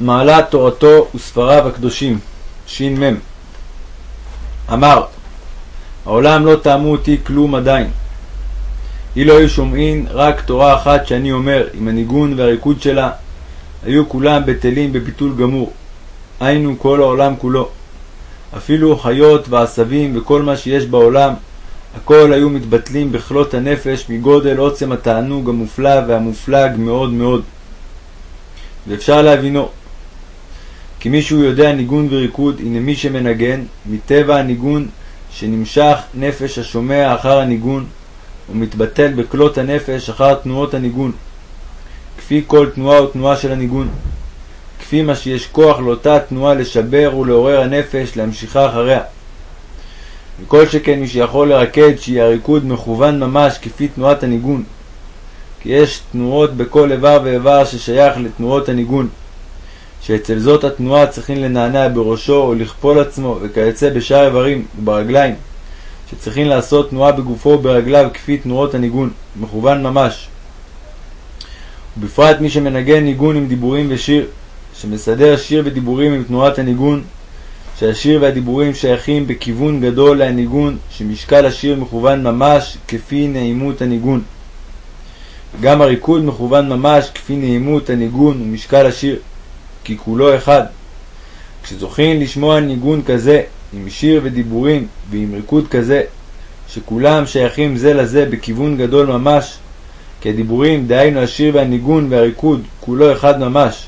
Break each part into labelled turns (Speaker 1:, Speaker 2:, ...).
Speaker 1: מעלת תורתו וספריו הקדושים, ש"מ אמר העולם לא טעמו אותי כלום עדיין. אילו היו שומעין רק תורה אחת שאני אומר, עם הניגון והריקוד שלה, היו כולם בטלים בביטול גמור. היינו כל העולם כולו. אפילו חיות ועשבים וכל מה שיש בעולם, הכל היו מתבטלים בכלות הנפש מגודל עוצם התענוג המופלא והמופלג מאוד מאוד. ואפשר להבינו. כי מי שהוא יודע ניגון וריקוד, הנה מי שמנגן, מטבע הניגון שנמשך נפש השומע אחר הניגון, ומתבטל בכלות הנפש אחר תנועות הניגון, כפי כל תנועה ותנועה של הניגון, כפי מה שיש כוח לאותה תנועה לשבר ולעורר הנפש להמשיכה אחריה. וכל שכן מי שיכול לרקד שיהיה הריקוד מכוון ממש כפי תנועת הניגון, כי יש תנועות בכל איבר ואיבר ששייך לתנועות הניגון, שאצל זאת התנועה צריכים לנענע בראשו או לכפול עצמו וכיוצא בשאר איברים וברגליים, שצריכים לעשות תנועה בגופו וברגליו כפי תנועות הניגון, מכוון ממש. ובפרט מי שמנגן ניגון עם דיבורים ושיר, שמסדר שיר ודיבורים עם תנועת הניגון, שהשיר והדיבורים שייכים בכיוון גדול להניגון, שמשקל השיר מכוון ממש כפי נעימות הניגון. גם הריקוד מכוון ממש כפי נעימות הניגון ומשקל השיר, כי כולו אחד. כשזוכים לשמוע ניגון כזה, עם שיר ודיבורים ועם ריקוד כזה, שכולם שייכים זה לזה בכיוון גדול ממש, כי הדיבורים, דהיינו השיר והניגון והריקוד, כולו אחד ממש.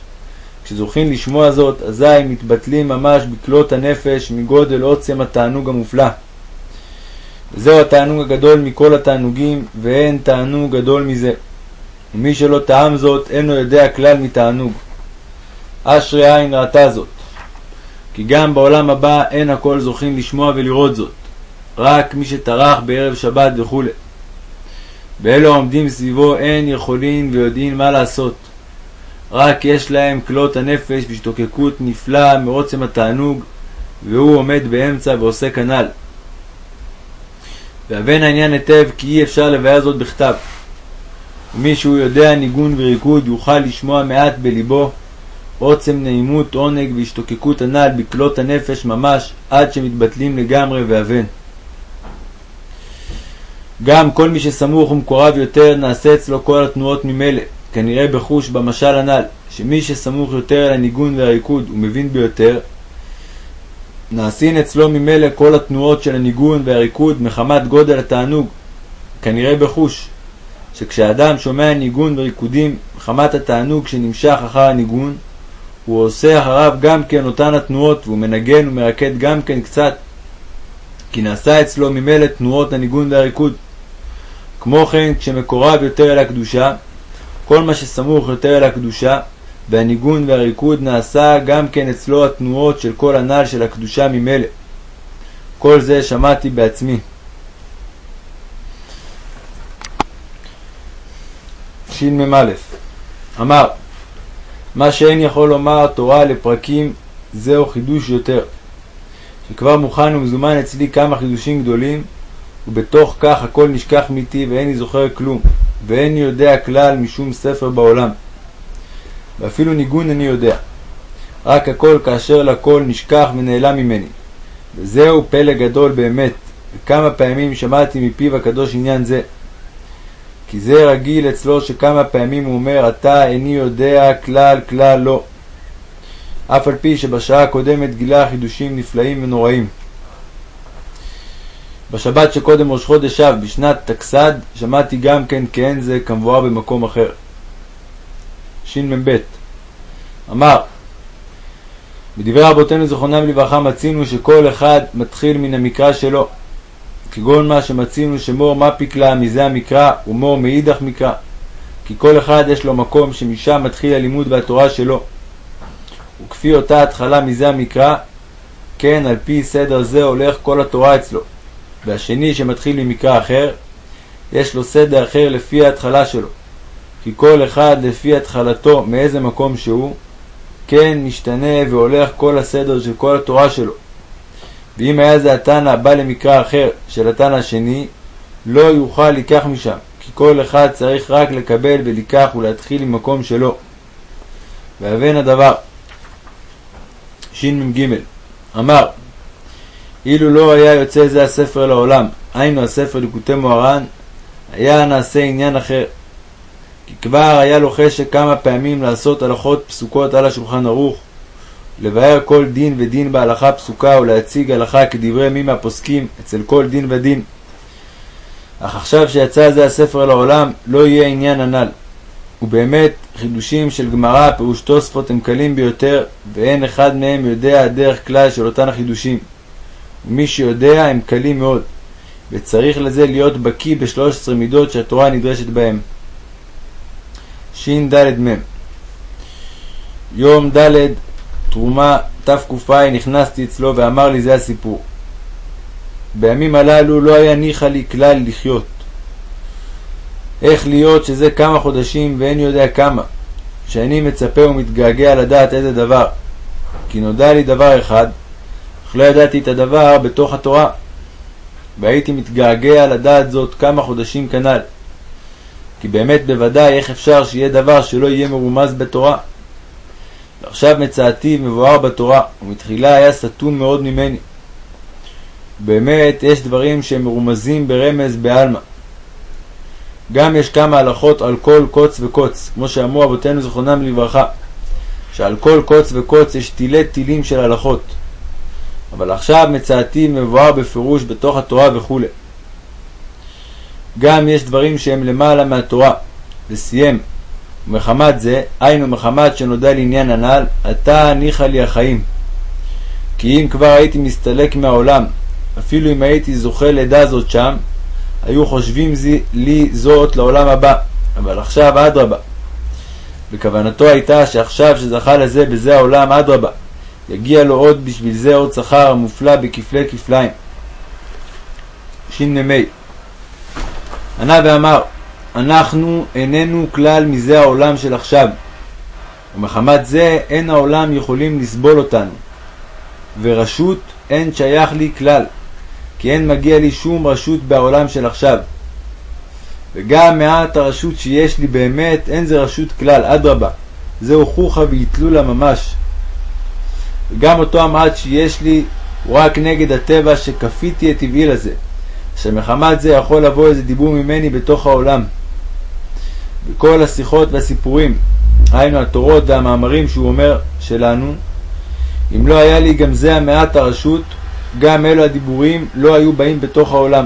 Speaker 1: כשזוכים לשמוע זאת, אזי מתבטלים ממש בכלות הנפש מגודל עוצם התענוג המופלא. וזהו התענוג הגדול מכל התענוגים, ואין תענוג גדול מזה. ומי שלא טעם זאת, אינו יודע כלל מתענוג. אשרי עין ראתה זאת. כי גם בעולם הבא אין הכל זוכים לשמוע ולראות זאת, רק מי שטרח בערב שבת וכו'. ואלו העומדים סביבו אין יכולין ויודעין מה לעשות. רק יש להם כלות הנפש בהשתוקקות נפלאה מעוצם התענוג, והוא עומד באמצע ועושה כנ"ל. והבן העניין היטב כי אי אפשר לבאר זאת בכתב. ומי שהוא יודע ניגון וריקוד יוכל לשמוע מעט בליבו עוצם נעימות, עונג והשתוקקות הנ"ל בכלות הנפש ממש עד שמתבטלים לגמרי ואבן. גם כל מי שסמוך ומקורב יותר נעשה אצלו כל התנועות ממילא, כנראה בחוש במשל הנ"ל, שמי שסמוך יותר אל הניגון והריקוד ומבין ביותר, נעשין אצלו ממילא כל התנועות של הניגון והריקוד מחמת גודל התענוג, כנראה בחוש, שכשאדם שומע ניגון וריקודים מחמת התענוג שנמשך אחר הניגון, הוא עושה אחריו גם כן אותן התנועות, והוא מנגן ומרקד גם כן קצת, כי נעשה אצלו ממילא תנועות הניגון והריקוד. כמו כן, כשמקורב יותר אל הקדושה, כל מה שסמוך יותר אל הקדושה, והניגון והריקוד נעשה גם כן אצלו התנועות של כל הנ"ל של הקדושה ממילא. כל זה שמעתי בעצמי. שמ"א אמר מה שאין יכול לומר תורה לפרקים זהו חידוש יותר. שכבר מוכן ומזומן אצלי כמה חידושים גדולים, ובתוך כך הכל נשכח מאיתי ואיני זוכר כלום, ואיני יודע כלל משום ספר בעולם. ואפילו ניגון איני יודע. רק הכל כאשר לכל נשכח ונעלם ממני. וזהו פלא גדול באמת, וכמה פעמים שמעתי מפיו הקדוש עניין זה. כי זה רגיל אצלו שכמה פעמים הוא אומר, אתה איני יודע כלל כלל לא. אף על פי שבשעה הקודמת גילה חידושים נפלאים ונוראים. בשבת שקודם ראש חודש אב, בשנת תקס"ד, שמעתי גם כן כאין זה כמבואר במקום אחר. שמ"ב אמר בדברי רבותינו זכרונם לברכה מצינו שכל אחד מתחיל מן המקרא שלו, כגון מה שמצינו שמור מפיק לה מזה המקרא ומור מאידך מקרא. כי כל אחד יש לו מקום שמשם מתחיל הלימוד והתורה שלו. וכפי אותה התחלה מזה המקרא, כן על פי סדר זה הולך כל התורה אצלו. והשני שמתחיל ממקרא אחר, יש לו סדר אחר לפי ההתחלה שלו. כי כל אחד לפי התחלתו מאיזה מקום שהוא, כן משתנה והולך כל הסדר של כל התורה שלו. ואם היה זה התנא בא למקרא אחר של התנא השני, לא יוכל לקח משם, כי כל אחד צריך רק לקבל ולקח ולהתחיל ממקום שלו. ואבן הדבר, שמ"ג אמר אילו לא היה יוצא זה הספר לעולם, היינו הספר ליקוטי מוהר"ן, היה נעשה עניין אחר. כי כבר היה לו חשק כמה פעמים לעשות הלכות פסוקות על השולחן ערוך, לבאר כל דין ודין בהלכה פסוקה ולהציג הלכה כדברי מי מהפוסקים אצל כל דין ודין. אך עכשיו שיצא זה הספר לעולם, לא יהיה עניין הנ"ל. ובאמת, חידושים של גמרא, פירוש תוספות, הם קלים ביותר, ואין אחד מהם יודע הדרך כלל של אותן החידושים. ומי שיודע, הם קלים מאוד, וצריך לזה להיות בקיא בשלוש עשרה מידות שהתורה נדרשת בהם. ש"ד-מ יום ד' תרומה תק"ע נכנסתי אצלו ואמר לי זה הסיפור. בימים הללו לא היה ניחא לי כלל לחיות. איך להיות שזה כמה חודשים ואין יודע כמה, שאני מצפה ומתגעגע לדעת איזה דבר. כי נודע לי דבר אחד, אך לא ידעתי את הדבר בתוך התורה. והייתי מתגעגע לדעת זאת כמה חודשים כנ"ל. כי באמת בוודאי איך אפשר שיהיה דבר שלא יהיה מרומז בתורה. ועכשיו מצאתי מבואר בתורה, ומתחילה היה סתום מאוד ממני. באמת יש דברים שהם מרומזים ברמז בעלמא. גם יש כמה הלכות על כל קוץ וקוץ, כמו שאמרו אבותינו זכרונם לברכה, שעל כל קוץ וקוץ יש תילי תילים של הלכות. אבל עכשיו מצאתי מבואר בפירוש בתוך התורה וכו'. גם יש דברים שהם למעלה מהתורה, וסיים. ומחמת זה, היינו מחמת שנודע לי עניין הנ"ל, עתה הניחה לי החיים. כי אם כבר הייתי מסתלק מהעולם, אפילו אם הייתי זוכה לידה זאת שם, היו חושבים זי, לי זאת לעולם הבא, אבל עכשיו אדרבה. וכוונתו הייתה שעכשיו שזכה לזה בזה העולם אדרבה, יגיע לו עוד בשביל זה עוד שכר המופלא בכפלי כפליים. שנ"מ ענה ואמר אנחנו איננו כלל מזה העולם של עכשיו, ומחמת זה אין העולם יכולים לסבול אותנו, ורשות אין שייך לי כלל, כי אין מגיע לי שום רשות בעולם של עכשיו. וגם מעט הרשות שיש לי באמת, אין זה רשות כלל, אדרבה, זהו חוכא ואיתלולה ממש. וגם אותו המעט שיש לי הוא רק נגד הטבע שכפיתי את טבעי לזה, שמחמת זה יכול לבוא איזה דיבור ממני בתוך העולם. וכל השיחות והסיפורים, היינו התורות והמאמרים שהוא אומר שלנו, אם לא היה לי גם זה המעט הרשות, גם אלו הדיבורים לא היו באים בתוך העולם.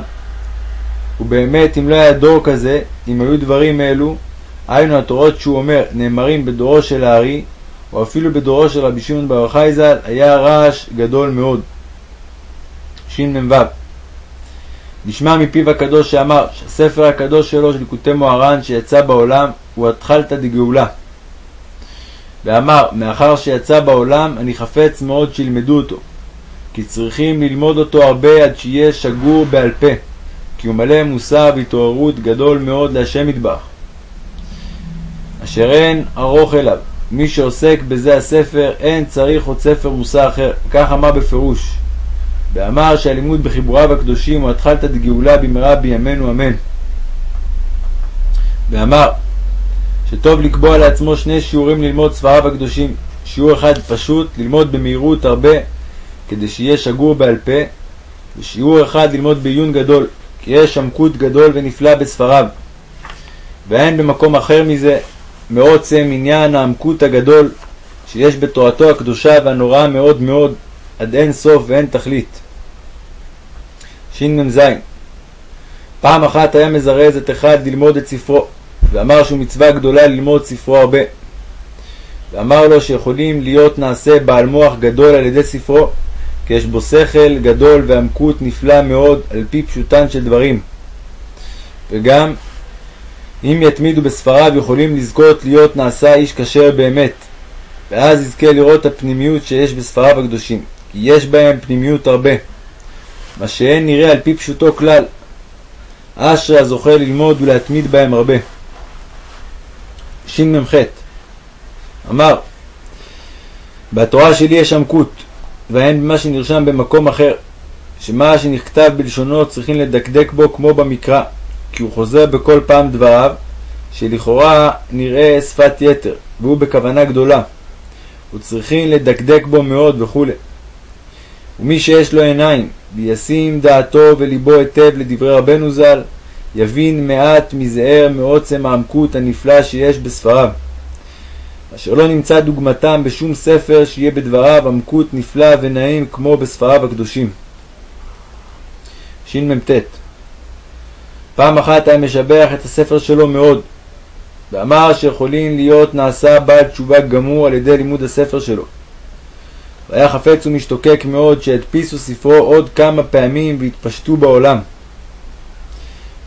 Speaker 1: ובאמת, אם לא היה דור כזה, אם היו דברים אלו, היינו התורות שהוא אומר, נאמרים בדורו של הארי, או אפילו בדורו של רבי שמעון בר יוחאי ז"ל, היה רעש גדול מאוד. שמ"ו נשמע מפיו הקדוש שאמר שהספר הקדוש שלו של ליקוטי מוהר"ן שיצא בעולם הוא התחלתא דגאולה. ואמר, מאחר שיצא בעולם, אני חפץ מאוד שילמדו אותו, כי צריכים ללמוד אותו הרבה עד שיהיה שגור בעל פה, כי הוא מלא מוסר והתעוררות גדול מאוד להשם מטבח. אשר אין ארוך אליו, מי שעוסק בזה הספר, אין צריך עוד ספר מוסר אחר, כך אמר בפירוש. ואמר שהלימוד בחיבוריו הקדושים הוא התחלתא דגאולה במהרה בימינו אמן. ואמר שטוב לקבוע לעצמו שני שיעורים ללמוד ספריו הקדושים. שיעור אחד פשוט, ללמוד במהירות הרבה, כדי שיהיה שגור בעל פה, ושיעור אחד ללמוד בעיון גדול, כי יש עמקות גדול ונפלא בספריו. ואין במקום אחר מזה מעוצם עניין העמקות הגדול שיש בתורתו הקדושה והנוראה מאוד מאוד, עד אין סוף ואין תכלית. שמ"ז פעם אחת היה מזרז את אחד ללמוד את ספרו, ואמר שהוא מצווה גדולה ללמוד ספרו הרבה. ואמר לו שיכולים להיות נעשה בעל מוח גדול על ידי ספרו, כי יש בו שכל גדול ועמקות נפלא מאוד על פי פשוטן של דברים. וגם אם יתמידו בספריו יכולים לזכות להיות נעשה איש כשר באמת, ואז יזכה לראות הפנימיות שיש בספריו הקדושים, כי יש בהם פנימיות הרבה. מה שאין נראה על פי פשוטו כלל. אשרי הזוכה ללמוד ולהתמיד בהם הרבה. שמ"ח אמר בתורה שלי יש עמקות, ואין במה שנרשם במקום אחר, שמה שנכתב בלשונו צריכים לדקדק בו כמו במקרא, כי הוא חוזר בכל פעם דבריו, שלכאורה נראה שפת יתר, והוא בכוונה גדולה. וצריכים לדקדק בו מאוד וכו'. ומי שיש לו עיניים, וישים דעתו וליבו היטב לדברי רבנו ז"ל, יבין מעט מזער מעוצם העמקות הנפלא שיש בספריו, אשר לא נמצא דוגמתם בשום ספר שיהיה בדבריו עמקות נפלא ונעים כמו בספריו הקדושים. שמ"ט פעם אחת היה משבח את הספר שלו מאוד, ואמר שיכולים להיות נעשה בעל תשובה גמור על ידי לימוד הספר שלו. והיה חפץ ומשתוקק מאוד שהדפיסו ספרו עוד כמה פעמים והתפשטו בעולם.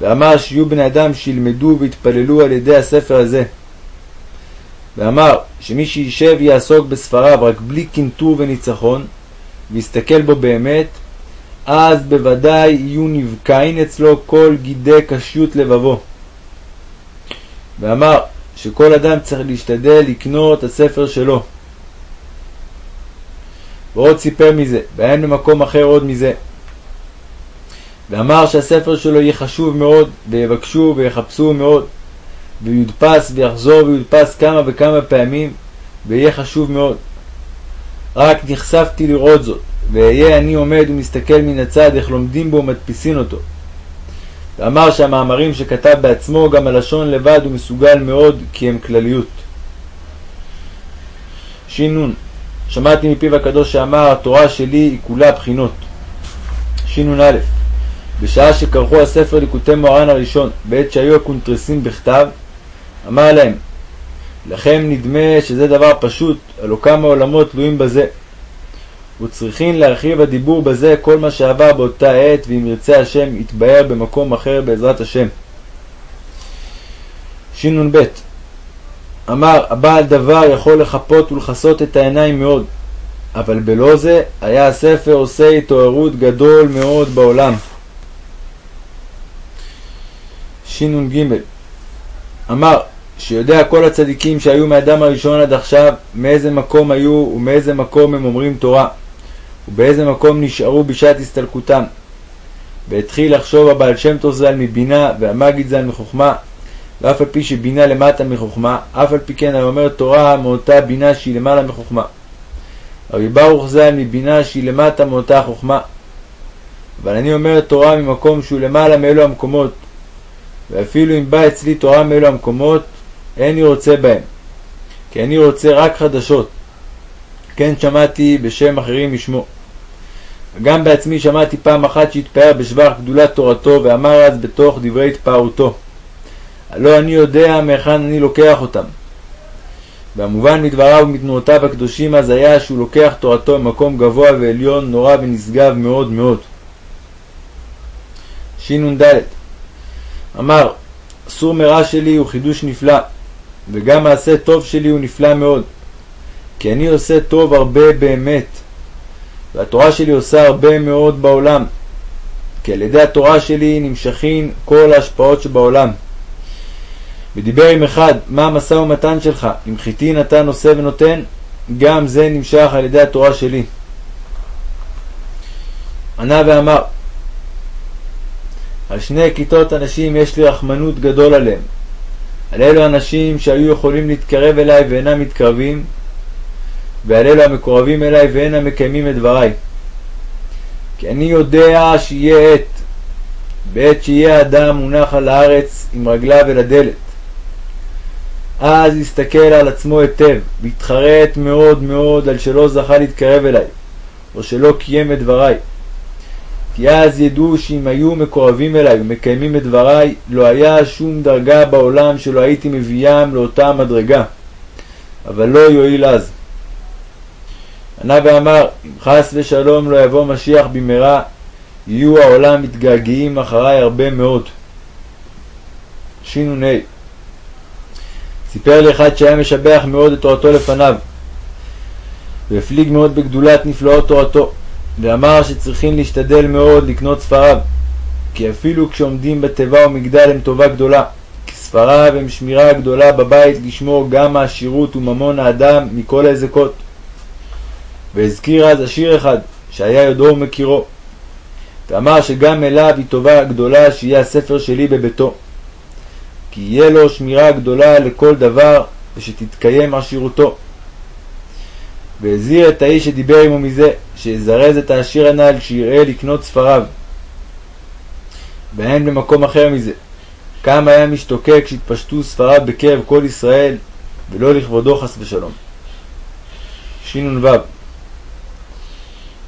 Speaker 1: ואמר שיהיו בני אדם שילמדו ויתפללו על ידי הספר הזה. ואמר שמי שישב יעסוק בספריו רק בלי קנטור וניצחון, ויסתכל בו באמת, אז בוודאי יהיו נבקעין אצלו כל גידי קשיות לבבו. ואמר שכל אדם צריך להשתדל לקנות הספר שלו. ועוד סיפר מזה, ואין במקום אחר עוד מזה. ואמר שהספר שלו יהיה חשוב מאוד, ויבקשו ויחפשו מאוד, ויודפס ויחזור ויודפס כמה וכמה פעמים, ויהיה חשוב מאוד. רק נחשפתי לראות זאת, ואהיה אני עומד ומסתכל מן הצד איך לומדים בו ומדפיסין אותו. ואמר שהמאמרים שכתב בעצמו, גם הלשון לבד הוא מסוגל מאוד, כי הם כלליות. ש"ן שמעתי מפיו הקדוש שאמר, התורה שלי היא כולה בחינות. שנ"א בשעה שקרחו הספר ליקוטי מוהר"ן הראשון, בעת שהיו הקונטרסים בכתב, אמר להם, לכם נדמה שזה דבר פשוט, הלא כמה עולמות תלויים בזה. וצריכים להרחיב הדיבור בזה כל מה שעבר באותה עת, ואם ירצה השם יתבהר במקום אחר בעזרת השם. שנ"ב אמר, הבעל דבר יכול לחפות ולכסות את העיניים מאוד, אבל בלא זה היה הספר עושה התעוררות גדול מאוד בעולם. שנ"ג אמר שיודע כל הצדיקים שהיו מאדם הראשון עד עכשיו מאיזה מקום היו ומאיזה מקום הם אומרים תורה ובאיזה מקום נשארו בשעת הסתלקותם והתחיל לחשוב הבעל שם טוב ז"ל מבינה והמגיד ז"ל מחוכמה ואף על פי שבינה למטה מחוכמה אף על פי כן היה אומר תורה מאותה בינה שהיא למעלה מחוכמה רבי ברוך ז"ל מבינה שהיא למטה מאותה חוכמה אבל אני אומר תורה ממקום שהוא למעלה מאלו המקומות ואפילו אם בא אצלי תורה מאלו המקומות, איני רוצה בהם, כי אני רוצה רק חדשות. כן שמעתי בשם אחרים משמו. וגם בעצמי שמעתי פעם אחת שהתפאר בשבח גדולת תורתו, ואמר אז בתוך דברי התפארותו, הלא אני יודע מהיכן אני לוקח אותם. והמובן מדבריו ומתנועותיו הקדושים אז היה שהוא לוקח תורתו ממקום גבוה ועליון נורא ונשגב מאוד מאוד. שנ"ד אמר, סור מרע שלי הוא חידוש נפלא, וגם מעשה טוב שלי הוא נפלא מאוד, כי אני עושה טוב הרבה באמת, והתורה שלי עושה הרבה מאוד בעולם, כי על ידי התורה שלי נמשכים כל ההשפעות שבעולם. ודיבר עם אחד, מה המשא ומתן שלך? אם חיטין אתה נושא ונותן, גם זה נמשך על ידי התורה שלי. ענה ואמר, על שני כיתות אנשים יש לי רחמנות גדול עליהם. על אלו אנשים שהיו יכולים להתקרב אליי ואינם מתקרבים, ועל אלו המקורבים אליי ואינם מקיימים את דבריי. כי אני יודע שיהיה עת, בעת שיהיה אדם מונח על הארץ עם רגליו אל הדלת. אז יסתכל על עצמו היטב, ויתחרט מאוד מאוד על שלא זכה להתקרב אליי, או שלא קיים את דבריי. כי אז ידעו שאם היו מקורבים אליי ומקיימים את דבריי, לא היה שום דרגה בעולם שלא הייתי מביאם לאותה מדרגה. אבל לא יועיל אז. ענה ואמר, אם חס ושלום לא יבוא משיח במהרה, יהיו העולם מתגעגעים אחריי הרבה מאוד. שנ"ה סיפר לי אחד שהיה משבח מאוד את תורתו לפניו, והפליג מאוד בגדולת נפלאות תורתו. ואמר שצריכים להשתדל מאוד לקנות ספריו, כי אפילו כשעומדים בתיבה ומגדל הם טובה גדולה, כי ספריו הם שמירה גדולה בבית לשמור גם מעשירות וממון האדם מכל ההזקות. והזכיר אז עשיר אחד, שהיה יודעו ומכירו, ואמר שגם אליו היא טובה גדולה שיהיה הספר שלי בביתו. כי יהיה לו שמירה גדולה לכל דבר, ושתתקיים עשירותו. והזהיר את האיש שדיבר עמו מזה, שיזרז את העשיר הנ"ל שיראה לקנות ספריו. ואין במקום אחר מזה. כמה היה משתוקק שהתפשטו ספריו בקרב כל ישראל, ולא לכבודו חס ושלום. שנ"ו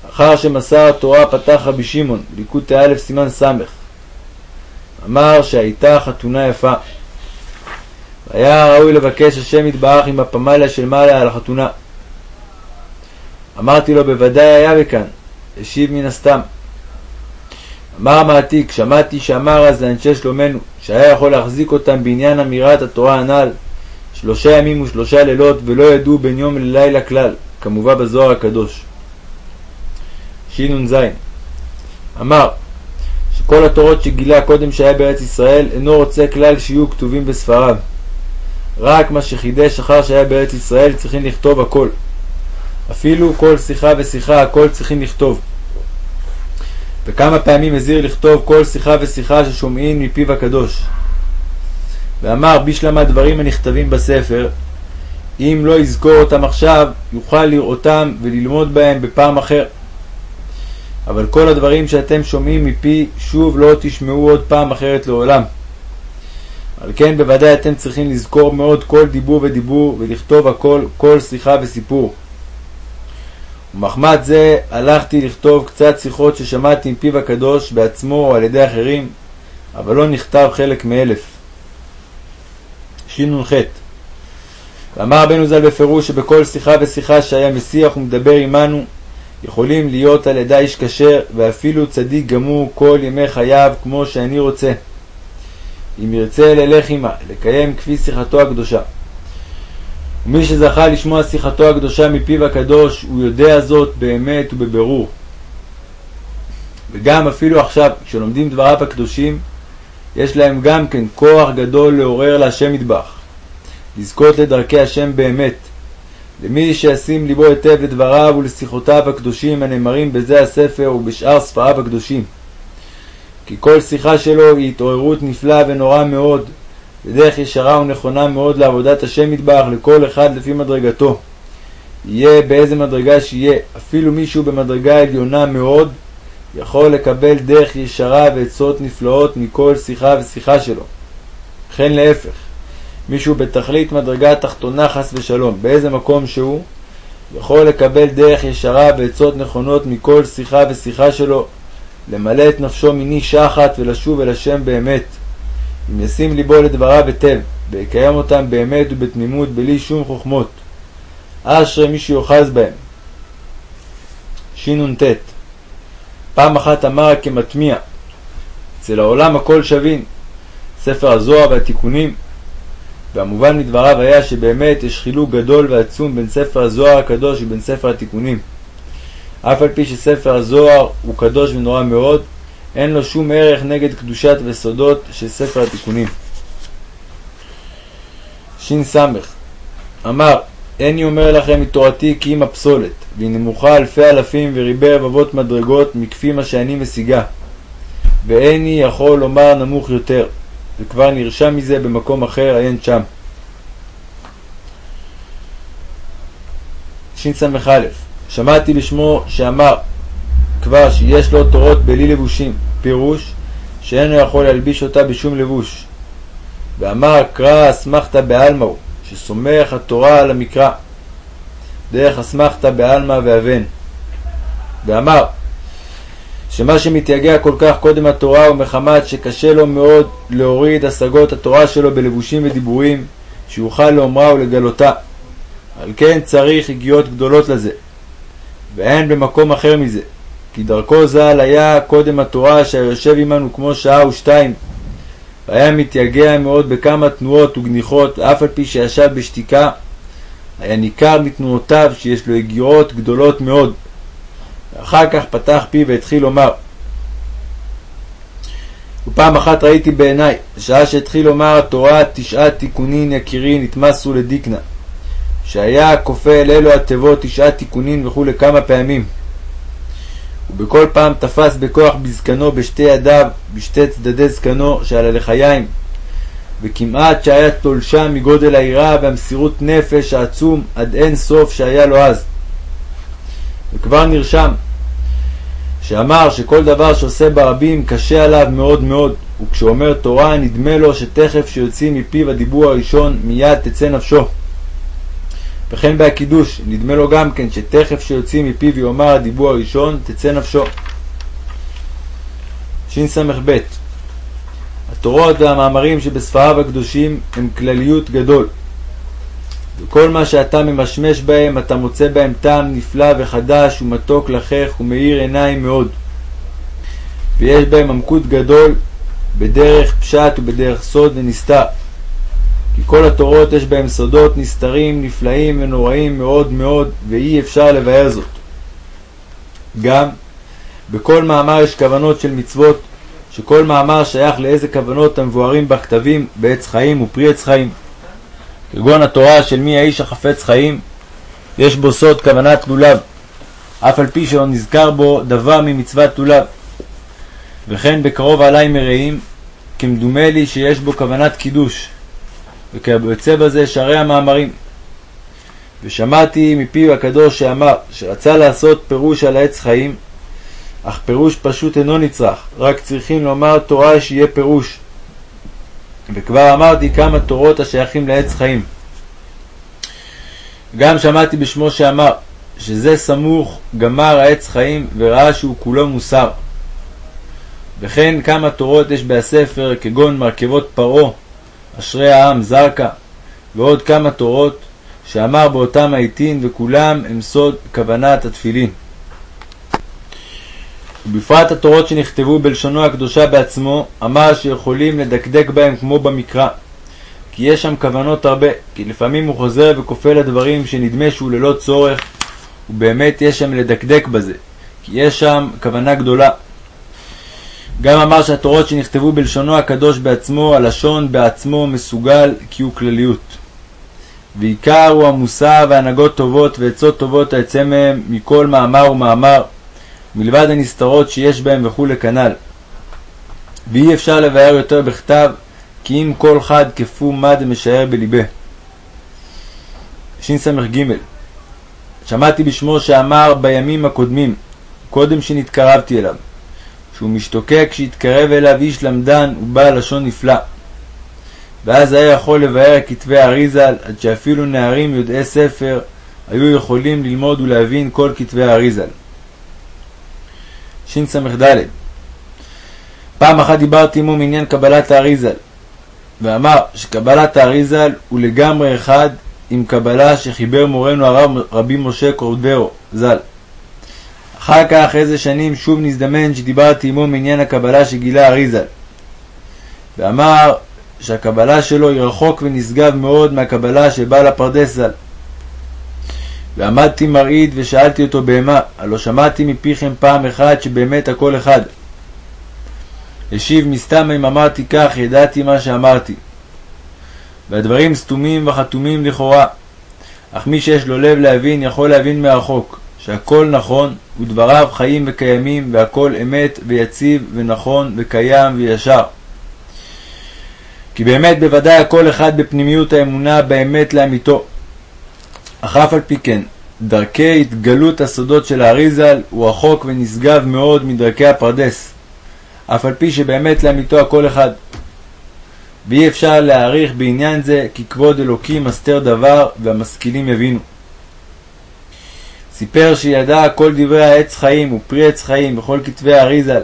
Speaker 1: אחר שמסר התורה פתח רבי שמעון, ליקוטי א' סימן ס', אמר שהייתה חתונה יפה. והיה ראוי לבקש השם יתברך עם הפמליה של מעלה על החתונה. אמרתי לו בוודאי היה בכאן, השיב מן הסתם. אמר המעתיק, שמעתי שאמר אז לאנשי שלומנו, שהיה יכול להחזיק אותם בעניין אמירת התורה הנ"ל, שלושה ימים ושלושה לילות, ולא ידעו בין יום ללילה כלל, כמובא בזוהר הקדוש. שנ"ז אמר שכל התורות שגילה קודם שהיה בארץ ישראל אינו רוצה כלל שיהיו כתובים בספריו. רק מה שחידש אחר שהיה בארץ ישראל צריכים לכתוב הכל. אפילו כל שיחה ושיחה הכל צריכים לכתוב. וכמה פעמים הזהיר לכתוב כל שיחה ושיחה ששומעים מפיו הקדוש. ואמר בשלמה דברים הנכתבים בספר, אם לא יזכור אותם עכשיו, יוכל לראותם וללמוד בהם בפעם אחר. אבל כל הדברים שאתם שומעים מפי, שוב לא תשמעו עוד פעם אחרת לעולם. על כן בוודאי אתם צריכים לזכור מאוד כל דיבור ודיבור, ולכתוב הכל, כל שיחה וסיפור. ומחמד זה הלכתי לכתוב קצת שיחות ששמעתי מפיו הקדוש בעצמו או על ידי אחרים, אבל לא נכתב חלק מאלף. שנ"ח ואמר רבנו ז"ל בפירוש שבכל שיחה ושיחה שהיה משיח ומדבר עמנו, יכולים להיות על ידה איש כשר ואפילו צדיק גמור כל ימי חייו כמו שאני רוצה. אם ירצה ללך עמה, לקיים כפי שיחתו הקדושה. ומי שזכה לשמוע שיחתו הקדושה מפיו הקדוש, הוא יודע זאת באמת ובבירור. וגם אפילו עכשיו, כשלומדים דבריו הקדושים, יש להם גם כן כוח גדול לעורר להשם מטבח, לזכות לדרכי השם באמת. למי שישים ליבו היטב לדבריו ולשיחותיו הקדושים הנאמרים בזה הספר ובשאר ספריו הקדושים. כי כל שיחה שלו היא התעוררות נפלאה ונוראה מאוד, בדרך ישרה ונכונה מאוד לעבודת השם מטבח לכל אחד לפי מדרגתו. יהיה באיזה מדרגה שיהיה, אפילו מישהו במדרגה עליונה מאוד, יכול לקבל דרך ישרה ועצות נפלאות מכל שיחה ושיחה שלו. וכן להפך, מישהו בתכלית מדרגה תחתונה חס ושלום, באיזה מקום שהוא, יכול לקבל דרך ישרה ועצות נכונות מכל שיחה ושיחה שלו, למלא את נפשו מני שחת ולשוב אל השם באמת. אם ישים ליבו לדבריו היטב, ויקיים אותם באמת ובתמימות בלי שום חוכמות. אשרי מי שיאחז בהם. שנ"ט פעם אחת אמר כמטמיע, אצל העולם הכל שווין, ספר הזוהר והתיקונים, והמובן מדבריו היה שבאמת יש חילוק גדול ועצום בין ספר הזוהר הקדוש ובין ספר התיקונים. אף על פי שספר הזוהר הוא קדוש ונורא מאוד, אין לו שום ערך נגד קדושת וסודות של ספר התיקונים. ש"ס אמר איני אומר לכם מתורתי כי אם הפסולת, והיא נמוכה אלפי אלפים וריבי רבבות מדרגות מכפי מה שאני משיגה, ואיני יכול לומר נמוך יותר, וכבר נרשם מזה במקום אחר, עיין שם. שס"א שמעתי לשמו שאמר כבר שיש לו תורות בלי לבושים, פירוש שאינו יכול להלביש אותה בשום לבוש. ואמר קרא אסמכתא בעלמא שסומך התורה על המקרא, דרך אסמכתא בעלמא ואבן. ואמר שמה שמתייגע כל כך קודם התורה הוא מחמת שקשה לו מאוד להוריד השגות התורה שלו בלבושים ודיבורים, שיוכל לאומרה ולגלותה. על כן צריך הגיעות גדולות לזה, ואין במקום אחר מזה. כי דרכו ז"ל היה קודם התורה שהיושב עמנו כמו שעה ושתיים, והיה מתייגע מאוד בכמה תנועות וגניחות, אף על פי שישב בשתיקה, היה ניכר מתנועותיו שיש לו הגירות גדולות מאוד. ואחר כך פתח פי והתחיל לומר. ופעם אחת ראיתי בעיניי, בשעה שהתחיל לומר התורה תשעה תיקונין יקירי נתמסו לדיקנה, שהיה כופה אל אלו התיבות תשעה תיקונין וכולי כמה פעמים. ובכל פעם תפס בכוח בזקנו בשתי ידיו, בשתי צדדי זקנו שעל הלחיים, וכמעט שהיה תולשה מגודל היראה והמסירות נפש העצום עד אין סוף שהיה לו אז. וכבר נרשם שאמר שכל דבר שעושה ברבים קשה עליו מאוד מאוד, וכשאומר תורה נדמה לו שתכף שיוצאים מפיו הדיבור הראשון מיד תצא נפשו. וכן בהקידוש, נדמה לו גם כן שתכף שיוצאים מפיו יאמר הדיבור הראשון תצא נפשו. שס"ב התורות והמאמרים שבספריו הקדושים הם כלליות גדול. וכל מה שאתה ממשמש בהם, אתה מוצא בהם טעם נפלא וחדש ומתוק לחך ומאיר עיניים מאוד. ויש בהם עמקות גדול בדרך פשט ובדרך סוד ונסתר. כי כל התורות יש בהם סודות נסתרים, נפלאים ונוראים מאוד מאוד, ואי אפשר לבאר זאת. גם בכל מאמר יש כוונות של מצוות, שכל מאמר שייך לאיזה כוונות המבוארים בכתבים בעץ חיים ופרי עץ חיים. כגון התורה של מי האיש החפץ חיים, יש בו סוד כוונת לולב, אף על פי שלא נזכר בו דבר ממצוות לולב. וכן בקרוב עלי מרעים, כמדומה לי שיש בו כוונת קידוש, וכיוצא בזה שערי המאמרים. ושמעתי מפיו הקדוש שאמר שרצה לעשות פירוש על העץ חיים, אך פירוש פשוט אינו נצרך, רק צריכים לומר תורה שיהיה פירוש. וכבר אמרתי כמה תורות השייכים לעץ חיים. גם שמעתי בשמו שאמר שזה סמוך גמר העץ חיים וראה שהוא כולו מוסר. וכן כמה תורות יש בספר כגון מרכבות פרעה, אשרי העם זרקה, ועוד כמה תורות שאמר באותם העיתין וכולם הם סוד כוונת התפילין. ובפרט התורות שנכתבו בלשונו הקדושה בעצמו, אמר שיכולים לדקדק בהם כמו במקרא. כי יש שם כוונות הרבה, כי לפעמים הוא חוזר וכופה לדברים שנדמה שהוא ללא צורך, ובאמת יש שם לדקדק בזה, כי יש שם כוונה גדולה. גם אמר שהתורות שנכתבו בלשונו הקדוש בעצמו, הלשון בעצמו מסוגל כי הוא כלליות. ועיקר הוא המוסר והנהגות טובות ועצות טובות היצא מהם מכל מאמר ומאמר, מלבד הנסתרות שיש בהם וכולי כנ"ל. ואי אפשר לבאר יותר בכתב, כי אם כל חד כפו מה דמשער בלבה. שס"ג שמעתי בשמו שאמר בימים הקודמים, קודם שנתקרבתי אליו, שהוא משתוקק שיתקרב אליו איש למדן ובעל לשון נפלא. ואז היה יכול לבאר כתבי האריזל, עד שאפילו נערים יודעי ספר היו יכולים ללמוד ולהבין כל כתבי האריזל. שס"ד פעם אחת דיברתי עמו מעניין קבלת האריזל, ואמר שקבלת האריזל הוא לגמרי אחד עם קבלה שחיבר מורנו הרב רבי משה קורדרו ז"ל. אחר כך, איזה שנים, שוב נזדמן שדיברתי עמו מעניין הקבלה שגילה אריזל. ואמר שהקבלה שלו היא רחוק ונשגב מאוד מהקבלה הפרדס ז"ל. ועמדתי מרעיד ושאלתי אותו בהמה, הלא שמעתי מפיכם פעם אחת שבאמת הכל אחד. השיב מסתם אם אמרתי כך, ידעתי מה שאמרתי. והדברים סתומים וחתומים לכאורה, אך מי שיש לו לב להבין יכול להבין מרחוק, שהכל נכון ודבריו חיים וקיימים והכל אמת ויציב ונכון וקיים וישר. כי באמת בוודאי הכל אחד בפנימיות האמונה באמת לאמיתו. אך אף על פי כן, דרכי התגלות הסודות של האריזל הוא רחוק ונשגב מאוד מדרכי הפרדס, אף על פי שבאמת לאמיתו הכל אחד. ואי אפשר להעריך בעניין זה כי כבוד אלוקים מסתר דבר והמשכילים יבינו. סיפר שידע כל דברי העץ חיים ופרי עץ חיים בכל כתבי האריזל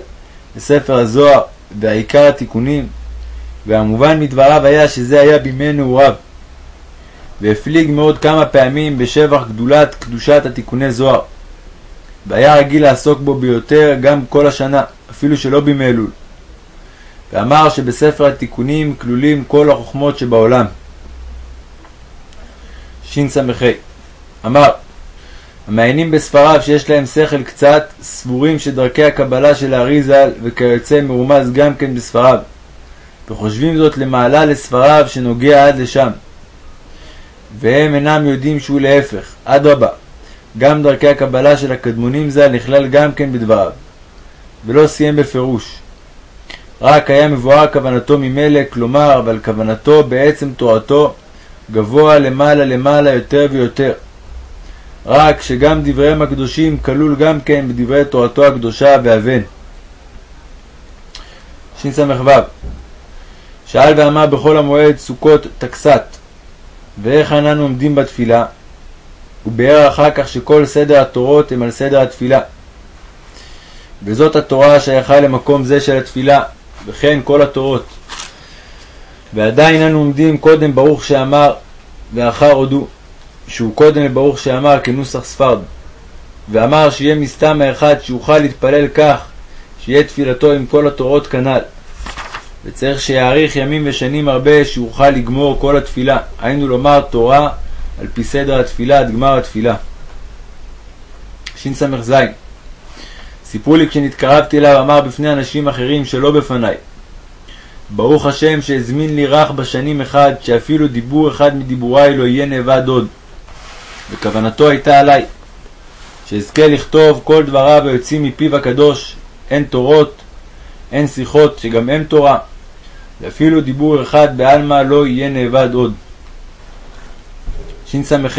Speaker 1: בספר הזוהר והעיקר התיקונים, והמובן מדבריו היה שזה היה בימי נעוריו. והפליג מאוד כמה פעמים בשבח גדולת קדושת התיקוני זוהר. והיה רגיל לעסוק בו ביותר גם כל השנה, אפילו שלא בימי אלול. ואמר שבספר התיקונים כלולים כל החוכמות שבעולם. שס"ה אמר המעיינים בספריו שיש להם שכל קצת, סבורים שדרכי הקבלה של האריזל וכיוצא מרומז גם כן בספריו, וחושבים זאת למעלה לספריו שנוגע עד לשם. והם אינם יודעים שהוא להפך, אדרבה, גם דרכי הקבלה של הקדמונים ז"ל נכלל גם כן בדבריו, ולא סיים בפירוש. רק היה מבואר כוונתו ממילא, כלומר, אבל כוונתו בעצם תורתו גבוה למעלה למעלה יותר ויותר. רק שגם דבריהם הקדושים כלול גם כן בדברי תורתו הקדושה והבן. שס"ו שאל ואמר בכל המועד סוכות טקסת ואיך איננו עומדים בתפילה? וביאר אחר כך שכל סדר התורות הם על סדר התפילה. וזאת התורה השייכה למקום זה של התפילה וכן כל התורות. ועדיין אנו עומדים קודם ברוך שאמר ואחר הודו שהוא קודם לברוך שאמר כנוסח ספרד ואמר שיהיה מסתם האחד שיוכל להתפלל כך שיהיה תפילתו עם כל התורות כנ"ל. וצריך שיאריך ימים ושנים הרבה שיוכל לגמור כל התפילה, היינו לומר תורה על פי סדר התפילה עד גמר התפילה. שס"ז. סיפרו לי כשנתקרבתי אליו אמר בפני אנשים אחרים שלא בפניי ברוך השם שהזמין לי רך בשנים אחד שאפילו דיבור אחד מדיבוריי לא יהיה נאבד עוד וכוונתו הייתה עליי שאזכה לכתוב כל דבריו היוצאים מפיו הקדוש הן תורות הן שיחות שגם הם תורה ואפילו דיבור אחד בעלמא לא יהיה נאבד עוד. שס"ח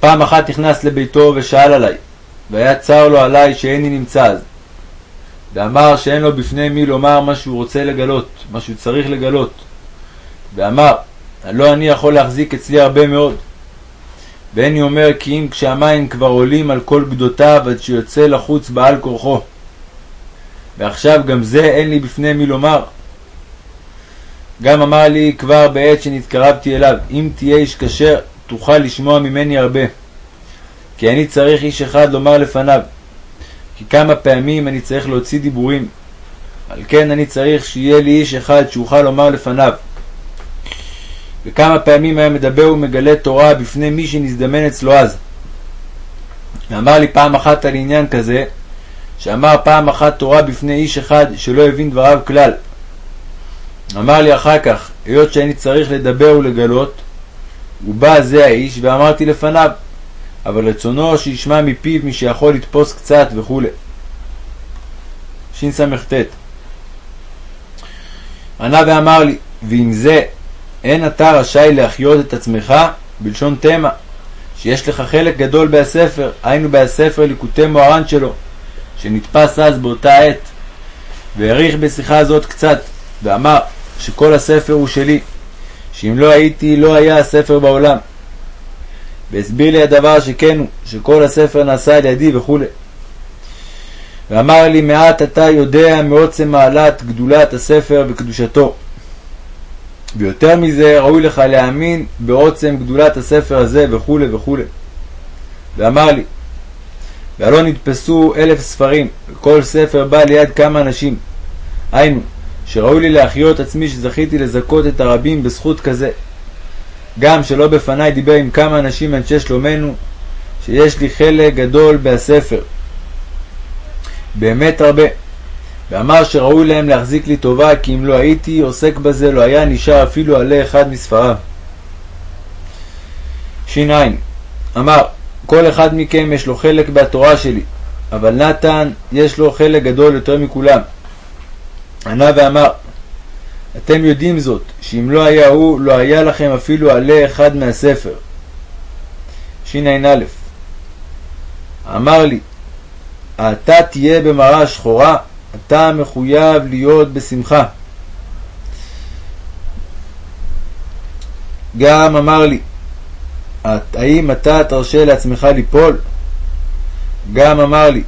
Speaker 1: פעם אחת נכנס לביתו ושאל עליי, והיה צר לו עליי שאיני נמצא אז. ואמר שאין לו בפני מי לומר מה שהוא רוצה לגלות, מה שהוא צריך לגלות. ואמר, הלא אני יכול להחזיק אצלי הרבה מאוד. ואיני אומר כי אם כשהמים כבר עולים על כל גדותיו עד שיוצא לחוץ בעל כורחו. ועכשיו גם זה אין לי בפני מי לומר. גם אמר לי כבר בעת שנתקרבתי אליו, אם תהיה איש כשר, תוכל לשמוע ממני הרבה. כי אני צריך איש אחד לומר לפניו. כי כמה פעמים אני צריך להוציא דיבורים. על כן אני צריך שיהיה לי איש אחד שאוכל לומר לפניו. וכמה פעמים היה מדבר ומגלה תורה בפני מי שנזדמן אצלו אז. ואמר לי פעם אחת על עניין כזה, שאמר פעם אחת תורה בפני איש אחד שלא הבין דבריו כלל. אמר לי אחר כך, היות שאני צריך לדבר ולגלות, ובא זה האיש ואמרתי לפניו, אבל רצונו שישמע מפיו מי שיכול לתפוס קצת וכו'. שס"ט ענה ואמר לי, ועם זה אין אתה רשאי להחיות את עצמך בלשון תמה, שיש לך חלק גדול בהספר, היינו בהספר ליקוטי מוהר"ן שלו, שנתפס אז באותה עת, והעריך בשיחה הזאת קצת, ואמר שכל הספר הוא שלי, שאם לא הייתי לא היה הספר בעולם. והסביר לי הדבר שכן הוא, שכל הספר נעשה על ידי וכו'. ואמר לי מעט אתה יודע מעוצם מעלת גדולת הספר וקדושתו. ויותר מזה ראוי לך להאמין בעוצם גדולת הספר הזה וכו' וכו'. ואמר לי והלא נתפסו אלף ספרים, וכל ספר בא ליד כמה אנשים. היינו, שראוי לי להחיות עצמי שזכיתי לזכות את הרבים בזכות כזה. גם שלא בפניי דיבר עם כמה אנשים מאנשי שלומנו, שיש לי חלק גדול בספר. באמת הרבה. ואמר שראוי להם להחזיק לי טובה, כי אם לא הייתי עוסק בזה, לא היה נשאר אפילו עלה אחד מספריו. ש. אמר כל אחד מכם יש לו חלק בתורה שלי, אבל נתן יש לו חלק גדול יותר מכולם. ענה ואמר, אתם יודעים זאת, שאם לא היה הוא, לא היה לכם אפילו עלה אחד מהספר. שע"א אמר לי, אתה תהיה במראה שחורה, אתה מחויב להיות בשמחה. גם אמר לי, האם אתה תרשה לעצמך ליפול? גם אמר לי,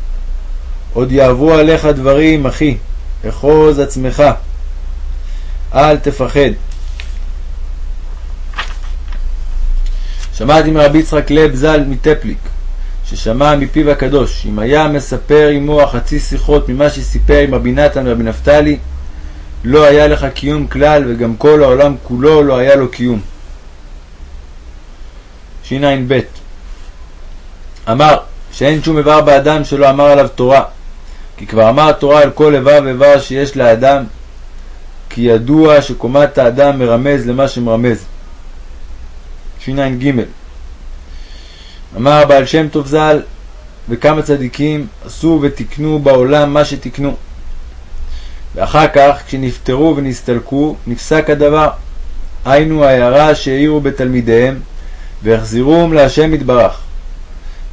Speaker 1: עוד יעברו עליך דברים, אחי, אחוז עצמך, אל תפחד. שמעתי מרבי יצחק לב ז"ל מטפליק, ששמע מפיו הקדוש, אם היה מספר עמו החצי שיחות ממה שסיפר עם רבי נתן ורבי נפתלי, לא היה לך קיום כלל, וגם כל העולם כולו לא היה לו קיום. שע"ב אמר שאין שום איבר באדם שלא אמר עליו תורה, כי כבר אמר תורה על כל איבר ואיבר שיש לאדם, כי ידוע שקומת האדם מרמז למה שמרמז. שע"ג אמר בעל שם טוב ז"ל וכמה צדיקים עשו ותיקנו בעולם מה שתיקנו. ואחר כך, כשנפטרו ונסתלקו, נפסק הדבר. היינו ההערה שהעירו בתלמידיהם, והחזירום להשם יתברך.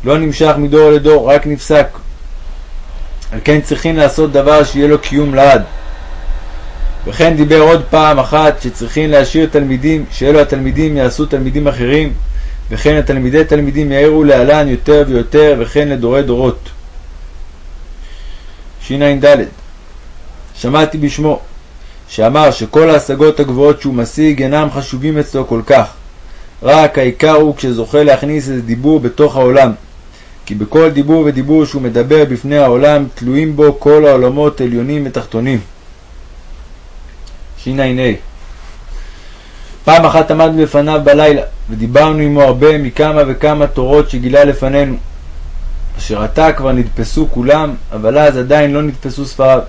Speaker 1: לא נמשך מדור לדור, רק נפסק. על כן צריכים לעשות דבר שיהיה לו קיום לעד. וכן דיבר עוד פעם אחת שצריכים להשאיר תלמידים, שאלו התלמידים יעשו תלמידים אחרים, וכן התלמידי תלמידים יאירו להלן יותר ויותר, וכן לדורי דורות. שע"ד שמעתי בשמו, שאמר שכל ההשגות הגבוהות שהוא משיג אינם חשובים אצלו כל כך, רק העיקר הוא כשזוכה להכניס איזה דיבור בתוך העולם, כי בכל דיבור ודיבור שהוא מדבר בפני העולם, תלויים בו כל העולמות עליונים ותחתונים. שע"ה פעם אחת עמדנו לפניו בלילה, ודיברנו עמו הרבה מכמה וכמה תורות שגילה לפנינו, אשר עתה כבר נדפסו כולם, אבל אז עדיין לא נדפסו ספריו.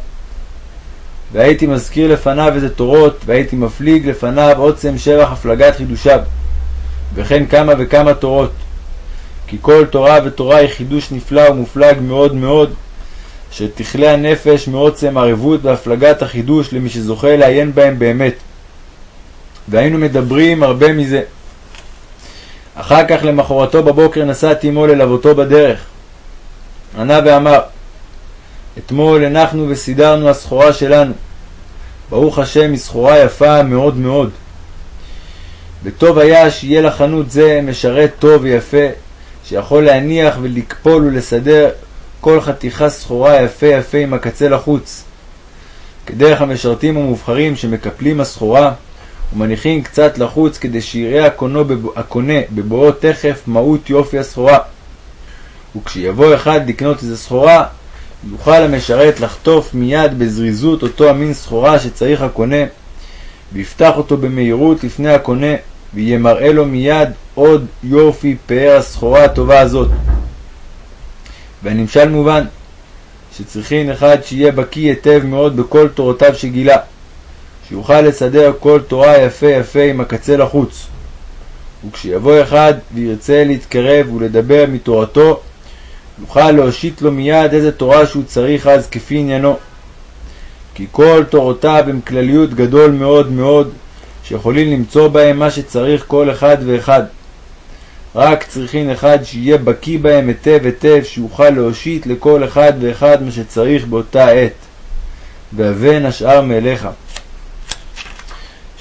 Speaker 1: והייתי מזכיר לפניו איזה תורות, והייתי מפליג לפניו עוצם שבח הפלגת חידושיו, וכן כמה וכמה תורות. כי כל תורה ותורה היא חידוש נפלא ומופלג מאוד מאוד, שתכלה הנפש מעוצם ערבות והפלגת החידוש למי שזוכה לעיין בהם באמת. והיינו מדברים הרבה מזה. אחר כך למחרתו בבוקר נסעתי עמו ללוותו בדרך. ענה ואמר, אתמול הנחנו וסידרנו הסחורה שלנו. ברוך השם, היא סחורה יפה מאוד מאוד. וטוב היה שיהיה לחנות זה משרת טוב ויפה, שיכול להניח ולקפול ולסדר כל חתיכה סחורה יפה יפה עם הקצה לחוץ. כדרך המשרתים המובחרים שמקפלים הסחורה ומניחים קצת לחוץ כדי שיראה הקונה בבואו תכף מהות יופי הסחורה. וכשיבוא אחד לקנות איזה סחורה, יוכל המשרת לחטוף מיד בזריזות אותו המין סחורה שצריך הקונה, ויפתח אותו במהירות לפני הקונה, ויהיה לו מיד עוד יופי פאר הסחורה הטובה הזאת. והנמשל מובן, שצריכין אחד שיהיה בקיא היטב מאוד בכל תורותיו שגילה, שיוכל לסדר כל תורה יפה יפה עם הקצה לחוץ. וכשיבוא אחד וירצה להתקרב ולדבר מתורתו, יוכל להושיט לו מיד איזה תורה שהוא צריך אז כפי עניינו. כי כל תורותיו הם כלליות גדול מאוד מאוד, שיכולים למצוא בהם מה שצריך כל אחד ואחד. רק צריכין אחד שיהיה בקיא בהם היטב היטב, שיוכל להושיט לכל אחד ואחד מה שצריך באותה עת. והבן השאר מאליך.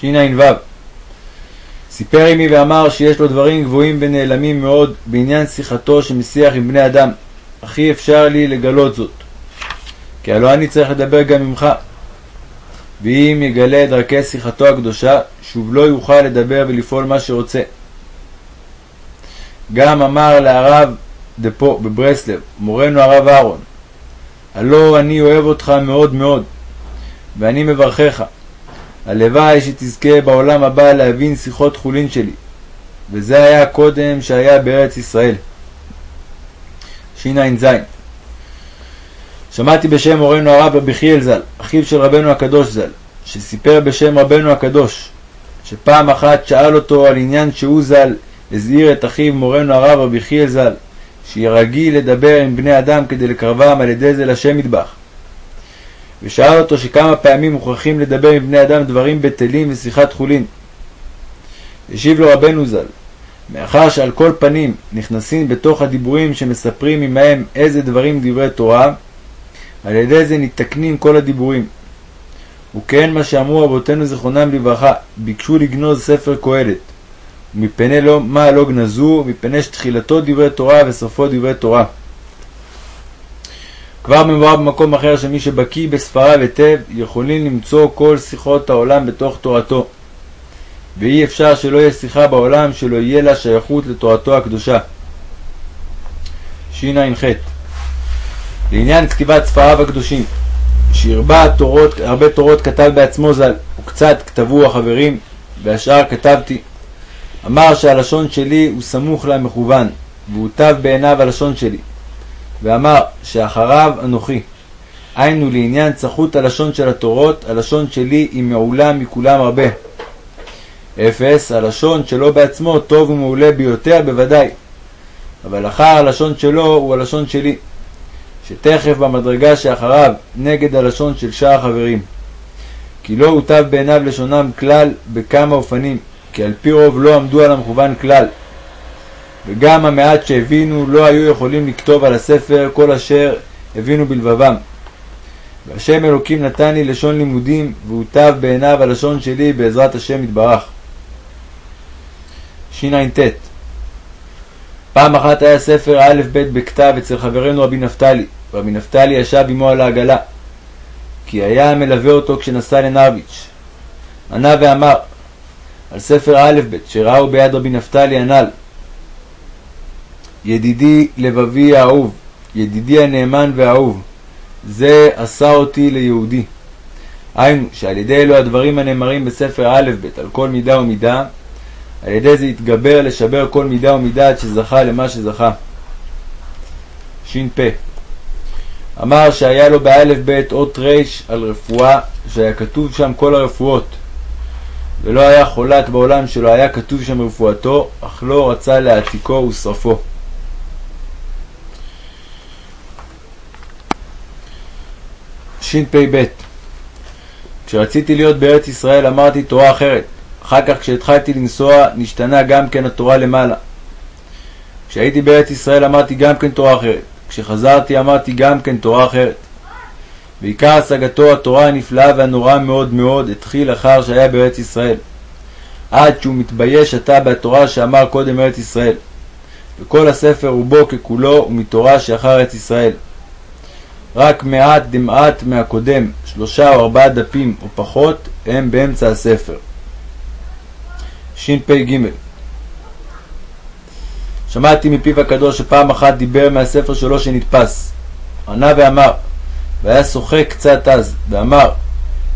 Speaker 1: שע"ו סיפר עמי ואמר שיש לו דברים גבוהים ונעלמים מאוד בעניין שיחתו שמשיח עם בני אדם, אך אי אפשר לי לגלות זאת. כי הלא אני צריך לדבר גם עמך. ואם יגלה את דרכי שיחתו הקדושה, שוב לא יוכל לדבר ולפעול מה שרוצה. גם אמר להרב דפו בברסלב, מורנו הרב אהרון, הלא אני אוהב אותך מאוד מאוד, ואני מברכך. הלוואי שתזכה בעולם הבא להבין שיחות חולין שלי, וזה היה קודם שהיה בארץ ישראל. שע"ז שמעתי בשם מורנו הרב רבי חיאל ז"ל, אחיו של רבנו הקדוש ז"ל, שסיפר בשם רבנו הקדוש, שפעם אחת שאל אותו על עניין שהוא ז"ל הזהיר את אחיו מורנו הרב רבי חיאל ז"ל, שיהיה לדבר עם בני אדם כדי לקרבם על ידי זה לשם מטבח. ושאל אותו שכמה פעמים מוכרחים לדבר עם בני אדם דברים בטלים ושיחת חולין. השיב לו רבנו ז"ל, מאחר שעל כל פנים נכנסים בתוך הדיבורים שמספרים עמהם איזה דברים דברי תורה, על ידי זה ניתקנים כל הדיבורים. וכן מה שאמרו אבותינו זיכרונם לברכה, ביקשו לגנוז ספר קהלת. ומפני לא, מה לא גנזו, מפני שתחילתו דברי תורה וסופו דברי תורה. כבר מבואר במקום אחר שמי שבקיא בספריו היטב, יכולים למצוא כל שיחות העולם בתוך תורתו. ואי אפשר שלא יהיה שיחה בעולם שלא יהיה לה שייכות לתורתו הקדושה. שע"ח לעניין כתיבת ספריו הקדושים, שהרבה תורות, הרבה תורות כתב בעצמו ז"ל, וקצת כתבו החברים, והשאר כתבתי. אמר שהלשון שלי הוא סמוך למכוון, והוטב בעיניו הלשון שלי. ואמר שאחריו אנוכי. היינו לעניין צחות הלשון של התורות, הלשון שלי היא מעולה מכולם הרבה. אפס, הלשון שלו בעצמו טוב ומעולה ביותר בוודאי, אבל אחר הלשון שלו הוא הלשון שלי, שתכף במדרגה שאחריו נגד הלשון של שאר החברים. כי לא הוטב בעיניו לשונם כלל בכמה אופנים, כי על פי רוב לא עמדו על המכוון כלל. וגם המעט שהבינו לא היו יכולים לכתוב על הספר כל אשר הבינו בלבבם. והשם אלוקים נתן לי לשון לימודים, והוטב בעיניו הלשון שלי בעזרת השם יתברך. שע"ט פעם אחת היה ספר א' ב' בכתב אצל חברנו רבי נפתלי, רבי נפתלי ישב עמו על העגלה, כי היה מלווה אותו כשנסע לנרביץ'. ענה ואמר על ספר א' ב' שראו ביד רבי נפתלי הנ"ל ידידי לבבי האהוב, ידידי הנאמן והאהוב, זה עשה אותי ליהודי. היינו, שעל ידי אלו הדברים הנאמרים בספר א' ב' על כל מידה ומידה, על ידי זה התגבר לשבר כל מידה ומידה עד שזכה למה שזכה. ש"פ אמר שהיה לו באלף בית אות ר' על רפואה, שהיה כתוב שם כל הרפואות. ולא היה חולת בעולם שלא היה כתוב שם רפואתו, אך לא רצה להעתיקו ושרפו. שפ"ב כשרציתי להיות בארץ ישראל אמרתי תורה אחרת. אחר כך כשהתחלתי לנסוע נשתנה גם כן התורה למעלה. כשהייתי בארץ ישראל אמרתי גם כן תורה אחרת. כשחזרתי אמרתי גם כן תורה אחרת. ועיקר השגתו התורה הנפלאה והנוראה מאוד מאוד התחיל אחר שהיה בארץ ישראל. עד שהוא מתבייש עתה בתורה שאמר קודם ארץ ישראל. וכל הספר רובו ככולו הוא מתורה שאחר ארץ ישראל. רק מעט דמעט מהקודם, שלושה או ארבעה דפים או פחות, הם באמצע הספר. שפ"ג שמעתי מפיו הקדוש שפעם אחת דיבר מהספר שלו שנתפס. ענה ואמר, והיה שוחק קצת אז, ואמר,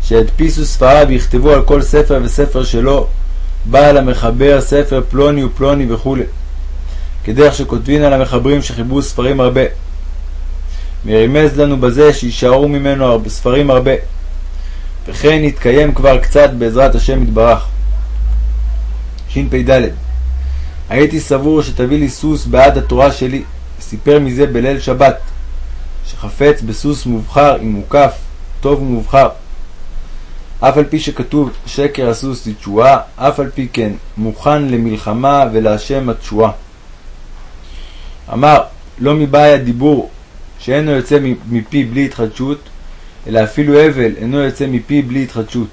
Speaker 1: שידפיסו ספריו ויכתבו על כל ספר וספר שלו, בעל המחבר ספר פלוני ופלוני וכו', כדרך שכותבין על המחברים שחיברו ספרים הרבה. מרמז לנו בזה שיישארו ממנו ספרים הרבה. וכן יתקיים כבר קצת בעזרת השם יתברך. שפ"ד הייתי סבור שתביא לי סוס בעד התורה שלי, סיפר מזה בליל שבת, שחפץ בסוס מובחר עם מוקף, טוב ומובחר. אף על פי שכתוב שקר הסוס לתשועה, אף על פי כן מוכן למלחמה ולהשם התשועה. אמר, לא מבעיה דיבור שאינו יוצא מפי בלי התחדשות, אלא אפילו הבל אינו יוצא מפי בלי התחדשות.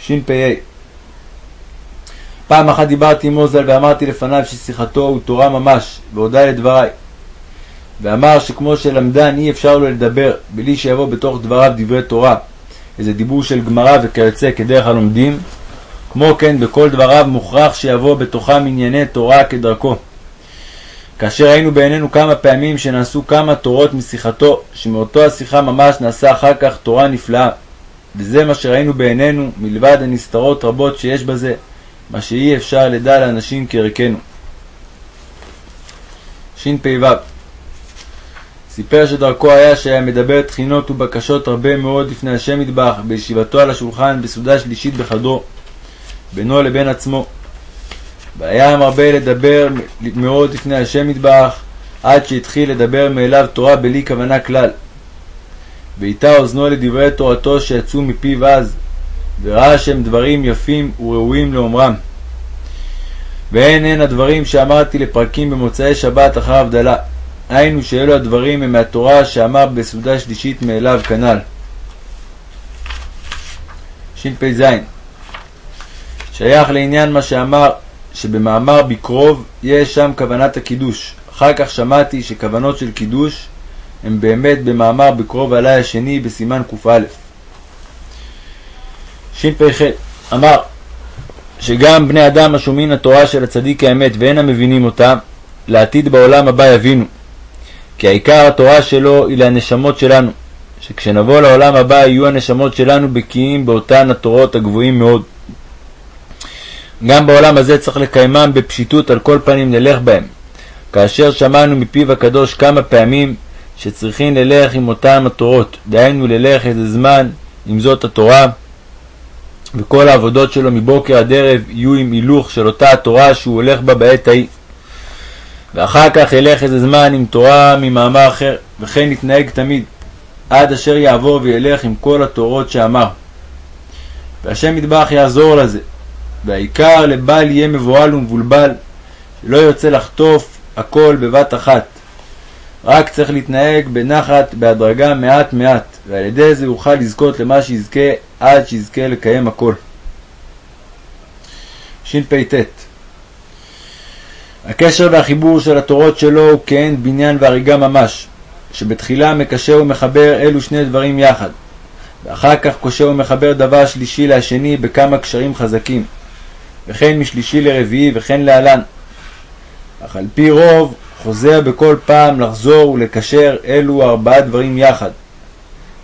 Speaker 1: שפ"ה פעם אחת דיברתי עם מוזל ואמרתי לפניו ששיחתו הוא תורה ממש, והודה לדבריי. ואמר שכמו שלמדן אי אפשר לו לדבר בלי שיבוא בתוך דבריו דברי תורה, איזה דיבור של גמרא וכיוצא כדרך הלומדים, כמו כן בכל דבריו מוכרח שיבוא בתוכם ענייני תורה כדרכו. כאשר היינו בעינינו כמה פעמים שנעשו כמה תורות משיחתו, שמאותו השיחה ממש נעשה אחר כך תורה נפלאה. וזה מה שראינו בעינינו, מלבד הנסתרות רבות שיש בזה, מה שאי אפשר לדע לאנשים כערכנו. שפ"ו סיפר שדרכו היה שהיה מדבר תחינות ובקשות הרבה מאוד לפני השם מטבח, בישיבתו על השולחן בסעודה שלישית בחדרו, בינו לבין עצמו. והיה מרבה לדבר מאוד לפני השם מטבח, עד שהתחיל לדבר מאליו תורה בלי כוונה כלל. והייתה אוזנו לדברי תורתו שיצאו מפיו אז, וראה שהם דברים יפים וראויים לאומרם. והן הן הדברים שאמרתי לפרקים במוצאי שבת אחר הבדלה. היינו שאלו הדברים הם מהתורה שאמר בסעודה שלישית מאליו כנ"ל. שפ"ז שייך לעניין מה שאמר שבמאמר בקרוב יש שם כוונת הקידוש. אחר כך שמעתי שכוונות של קידוש הם באמת במאמר בקרוב עלי השני בסימן קא. שפ"ח אמר שגם בני אדם השומעים לתורה של הצדיק האמת ואינם מבינים אותה, לעתיד בעולם הבא יבינו. כי העיקר התורה שלו היא לנשמות שלנו, שכשנבוא לעולם הבא יהיו הנשמות שלנו בקיאים באותן התורות הגבוהים מאוד. גם בעולם הזה צריך לקיימם בפשיטות על כל פנים נלך בהם, כאשר שמענו מפיו הקדוש כמה פעמים שצריכים ללך עם אותן התורות, דהיינו ללך איזה זמן עם זאת התורה, וכל העבודות שלו מבוקר עד ערב יהיו עם הילוך של אותה התורה שהוא הולך בה בעת ההיא. ואחר כך ילך איזה זמן עם תורה ממאמר אחר, וכן יתנהג תמיד, עד אשר יעבור וילך עם כל התורות שאמר. והשם ידבח יעזור לזה, והעיקר לבל יהיה מבוהל ומבולבל, לא יוצא לחטוף הכל בבת אחת. רק צריך להתנהג בנחת, בהדרגה מעט מעט, ועל ידי זה יוכל לזכות למה שיזכה עד שיזכה לקיים הכל. שפט הקשר והחיבור של התורות שלו הוא כעין בניין והריגה ממש, שבתחילה מקשר ומחבר אלו שני דברים יחד, ואחר כך קושר ומחבר דבר שלישי לשני בכמה קשרים חזקים, וכן משלישי לרביעי וכן להלן. אך על פי רוב חוזר בכל פעם לחזור ולקשר אלו ארבעה דברים יחד,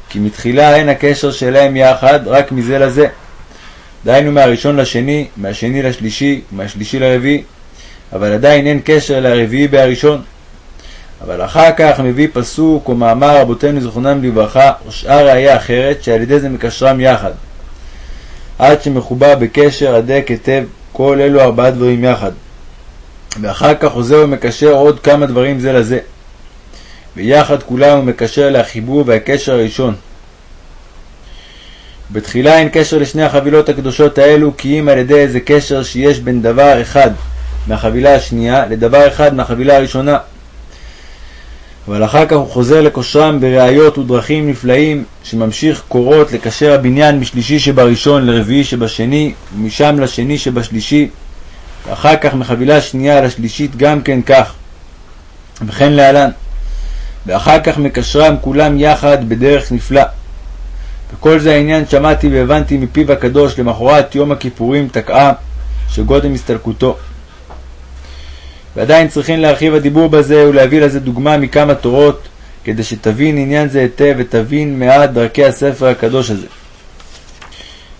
Speaker 1: כי מתחילה אין הקשר שלהם יחד רק מזה לזה. דהיינו מהראשון לשני, מהשני לשלישי, מהשלישי לרביעי, אבל עדיין אין קשר לרביעי בהראשון. אבל אחר כך מביא פסוק או מאמר רבותינו זכרונם לברכה, או שאר ראייה אחרת, שעל ידי זה מקשרם יחד. עד שמחובר בקשר הדק היטב כל אלו ארבעה דברים יחד. ואחר כך חוזר ומקשר עוד כמה דברים זה לזה. ויחד כולם הוא מקשר לחיבור והקשר הראשון. בתחילה אין קשר לשני החבילות הקדושות האלו, כי אם על ידי איזה קשר שיש בין דבר אחד מהחבילה השנייה לדבר אחד מהחבילה הראשונה. אבל אחר כך הוא חוזר לקושרם בראיות ודרכים נפלאים, שממשיך קורות לקשר הבניין משלישי שבראשון לרביעי שבשני, ומשם לשני שבשלישי, ואחר כך מחבילה שנייה לשלישית גם כן כך, וכן להלן. ואחר כך מקשרם כולם יחד בדרך נפלא. וכל זה העניין שמעתי והבנתי מפיו הקדוש למחרת יום הכיפורים תקעה, שגודל הסתלקותו. ועדיין צריכים להרחיב הדיבור בזה ולהביא לזה דוגמה מכמה תורות, כדי שתבין עניין זה היטב ותבין מעט דרכי הספר הקדוש הזה.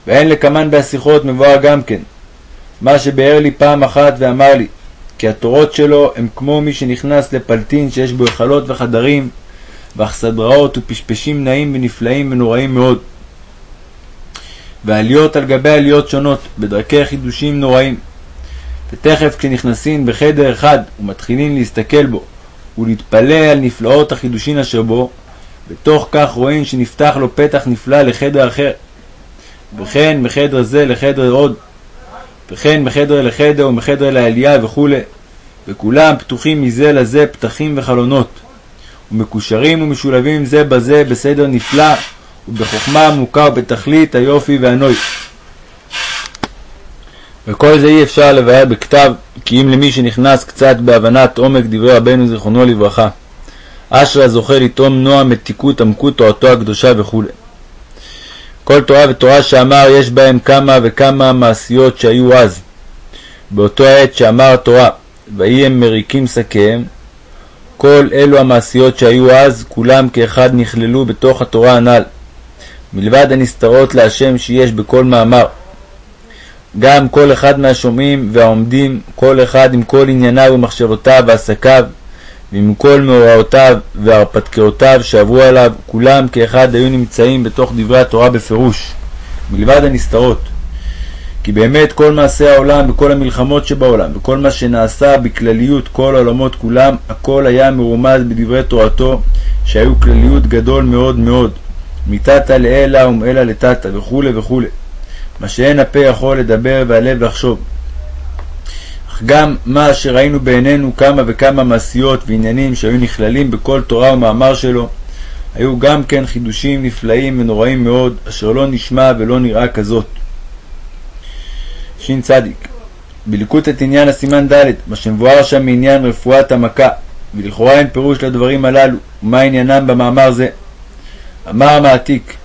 Speaker 1: ואין לקמן בהשיחות מבואר גם כן, מה שביאר לי פעם אחת ואמר לי, כי התורות שלו הם כמו מי שנכנס לפלטין שיש בו היכלות וחדרים, ואכסדראות ופשפשים נעים ונפלאים ונוראים מאוד. ועליות על גבי עליות שונות, בדרכי חידושים נוראים. ותכף כשנכנסים בחדר אחד ומתחילים להסתכל בו ולהתפלא על נפלאות החידושין אשר בו, בתוך כך רואים שנפתח לו פתח נפלא לחדר אחר. וכן מחדר זה לחדר עוד, וכן מחדר לחדר ומחדר לעלייה וכו', וכולם פתוחים מזה לזה פתחים וחלונות, ומקושרים ומשולבים זה בזה בסדר נפלא, ובחוכמה עמוקה ובתכלית היופי והנוי. וכל זה אי אפשר לבאר בכתב, כי אם למי שנכנס קצת בהבנת עומק דברי רבנו זיכרונו לברכה, אשרי הזוכה לטעום נועם מתיקות עמקות תורתו הקדושה וכו'. כל תורה ותורה שאמר יש בהם כמה וכמה מעשיות שהיו אז. באותו עת שאמר התורה, ויהי הם מריקים שקיהם, כל אלו המעשיות שהיו אז, כולם כאחד נכללו בתוך התורה הנ"ל, מלבד הנסתרות להשם שיש בכל מאמר. גם כל אחד מהשומעים והעומדים, כל אחד עם כל ענייניו ומחשבותיו ועסקיו, ועם כל מאורעותיו והרפתקאותיו שעברו עליו, כולם כאחד היו נמצאים בתוך דברי התורה בפירוש, מלבד הנסתרות. כי באמת כל מעשי העולם וכל המלחמות שבעולם וכל מה שנעשה בכלליות כל העולמות כולם, הכל היה מרומז בדברי תורתו, שהיו כלליות גדול מאוד מאוד, מתתא לאלה ומאלה לתתא וכו' וכו'. מה שאין הפה יכול לדבר והלב לחשוב. אך גם מה שראינו בעינינו כמה וכמה מעשיות ועניינים שהיו נכללים בכל תורה ומאמר שלו, היו גם כן חידושים נפלאים ונוראים מאוד, אשר לא נשמע ולא נראה כזאת. ש"צ בליקוט את עניין הסימן ד', מה שמבואר שם מעניין רפואת המכה, ולכאורה אין פירוש לדברים הללו, ומה עניינם במאמר זה. אמר המעתיק,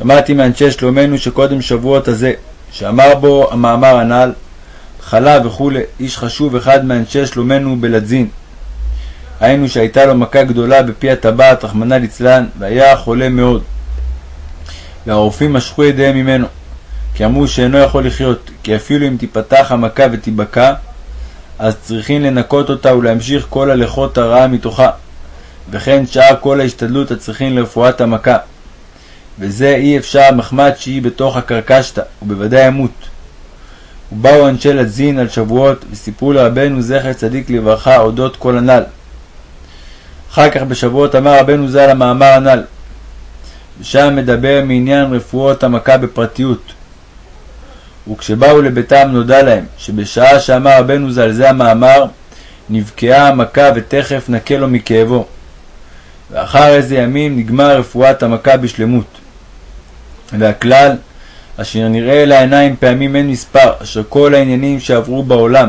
Speaker 1: שמעתי מאנשי שלומנו שקודם שבועות הזה, שאמר בו המאמר הנ"ל, חלה וכולי, איש חשוב אחד מאנשי שלומנו בלדזין. היינו שהייתה לו מכה גדולה בפי הטבעת, רחמנא ליצלן, והיה חולה מאוד. והרופאים משכו ידיהם ממנו, כי אמרו שאינו יכול לחיות, כי אפילו אם תיפתח המכה ותיבקע, אז צריכים לנקות אותה ולהמשיך כל הלכות הרעה מתוכה, וכן שאר כל ההשתדלות הצריכים לרפואת המכה. וזה אי אפשר מחמד שהיא בתוך הקרקשתא, ובוודאי ימות. ובאו אנשי לזין על שבועות, וסיפרו לרבנו זכר צדיק לברכה אודות כל הנ"ל. אחר כך בשבועות אמר רבנו ז"ל המאמר הנ"ל, ושם מדבר מעניין רפואות המכה בפרטיות. וכשבאו לביתם נודע להם שבשעה שאמר רבנו ז"ל זה המאמר, נבקעה המכה ותכף נקה לו מכאבו. ואחר איזה ימים נגמר רפואת המכה בשלמות. והכלל, אשר נראה לעיניים פעמים אין מספר, אשר כל העניינים שעברו בעולם,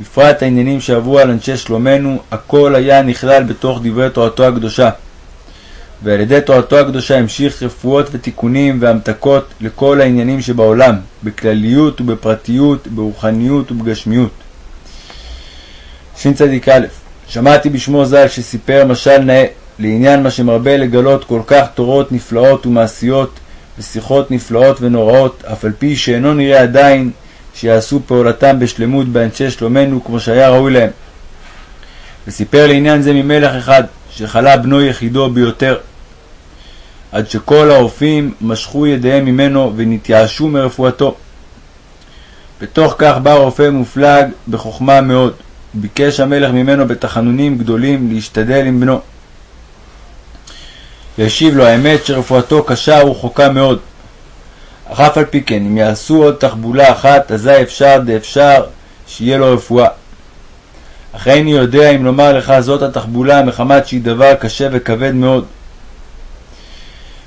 Speaker 1: בפרט העניינים שעברו על אנשי שלומנו, הכל היה נכלל בתוך דברי תורתו הקדושה. ועל ידי תורתו הקדושה המשיך רפואות ותיקונים והמתקות לכל העניינים שבעולם, בכלליות ובפרטיות, ברוחניות ובגשמיות. שצ"א שמעתי בשמו ז"ל שסיפר משל נאה לעניין מה שמרבה לגלות כל כך תורות נפלאות ומעשיות ושיחות נפלאות ונוראות, אף על פי שאינו נראה עדיין שיעשו פעולתם בשלמות באנשי שלומנו כמו שהיה ראוי להם. וסיפר לעניין זה ממלך אחד, שחלה בנו יחידו ביותר, עד שכל הרופאים משכו ידיהם ממנו ונתייאשו מרפואתו. בתוך כך בא רופא מופלג בחוכמה מאוד, וביקש המלך ממנו בתחנונים גדולים להשתדל עם בנו. והשיב לו האמת שרפואתו קשה ורחוקה מאוד. אך אף על פי כן, אם יעשו עוד תחבולה אחת, אזי אפשר דאפשר שיהיה לו רפואה. אך איני יודע אם לומר לך זאת התחבולה מחמת שהיא דבר קשה וכבד מאוד.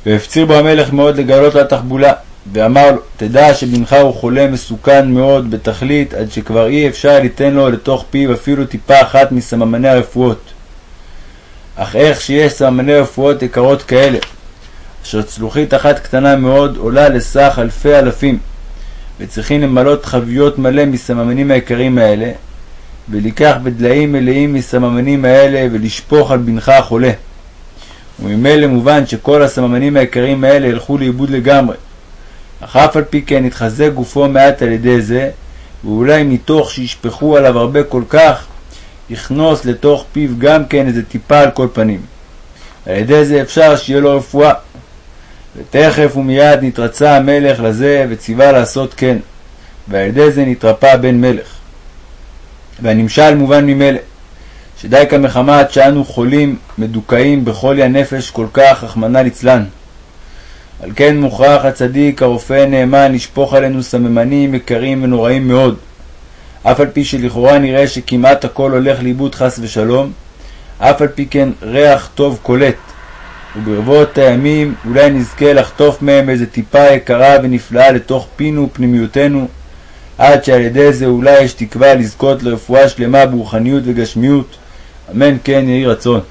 Speaker 1: והפציר בו המלך מאוד לגלות לו התחבולה, ואמר לו, תדע שבנך הוא חולה מסוכן מאוד בתכלית, עד שכבר אי אפשר ליתן לו לתוך פיו אפילו טיפה אחת מסממני הרפואות. אך איך שיש סממני רפואות יקרות כאלה, אשר צלוחית אחת קטנה מאוד עולה לסך אלפי אלפים, וצריכים למלות חביות מלא מסממנים היקרים האלה, ולקח בדליים מלאים מסממנים האלה ולשפוך על בנך החולה. וממילא מובן שכל הסממנים היקרים האלה ילכו לאיבוד לגמרי. אך אף על פי כן יתחזק גופו מעט על ידי זה, ואולי מתוך שישפכו עליו הרבה כל כך, יכנוס לתוך פיו גם כן איזה טיפה על כל פנים. על ידי זה אפשר שיהיה לו רפואה. ותכף ומיד נתרצה המלך לזה וציווה לעשות כן, ועל ידי זה נתרפא הבן מלך. והנמשל מובן ממילא, שדי כמחמת שאנו חולים מדוכאים בחולי הנפש כל כך, רחמנא ליצלן. על כן מוכרח הצדיק הרופא נאמן לשפוך עלינו סממנים יקרים ונוראים מאוד, אף על פי שלכאורה נראה שכמעט הכל הולך לאיבוד חס ושלום, אף על פי כן ריח טוב קולט, וברבות הימים אולי נזכה לחטוף מהם איזה טיפה יקרה ונפלאה לתוך פינו ופנימיותנו, עד שעל ידי זה אולי יש תקווה לזכות לרפואה שלמה ברוחניות וגשמיות. אמן כן יהי רצון.